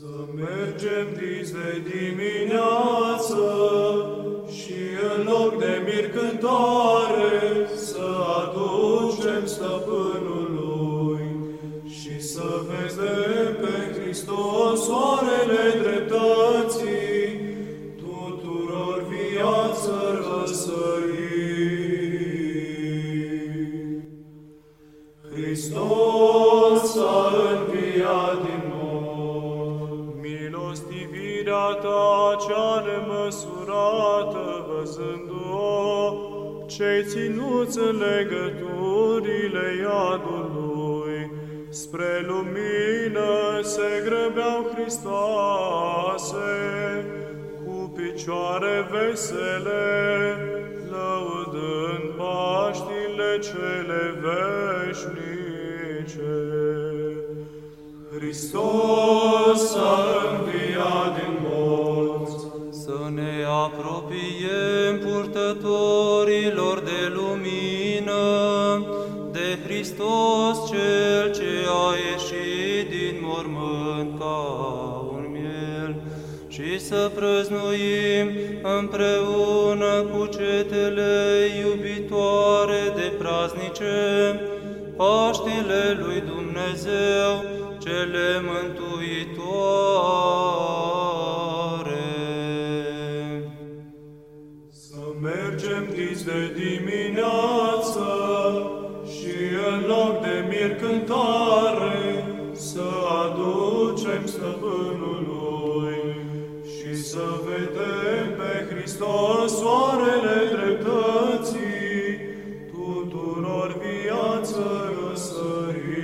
Să mergem dis de dimineață și în loc de mir cântare să aducem stăpânului și să vedem pe Hristos soarele dreptății, tuturor viață răsărit. Hristos a înviat din mort. Milostivirea ta cea nemăsurată, văzându-o, cei ținuți în legăturile iadului, spre lumină se grăbeau Hristoase, cu picioare vesele, lăudând Paștile cele veșnice. Hristos a înviat purtătorilor de lumină, de Hristos Cel ce a ieșit din mormânt ca un miel, și să prăznuim împreună cu cetele iubitoare de praznice, Paștile lui Dumnezeu, cele mântuitoare. Mergem dis de dimineață și în loc de mir cântare să aducem stăpânului și să vedem pe Hristos soarele dreptății, tuturor viață răsărit.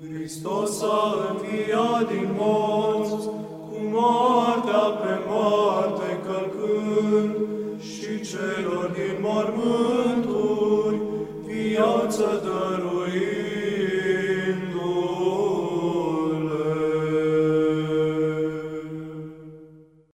Hristos a înviat din morți, cu moartea pe moarte călcând, și celor din mormânturi viață dăruind.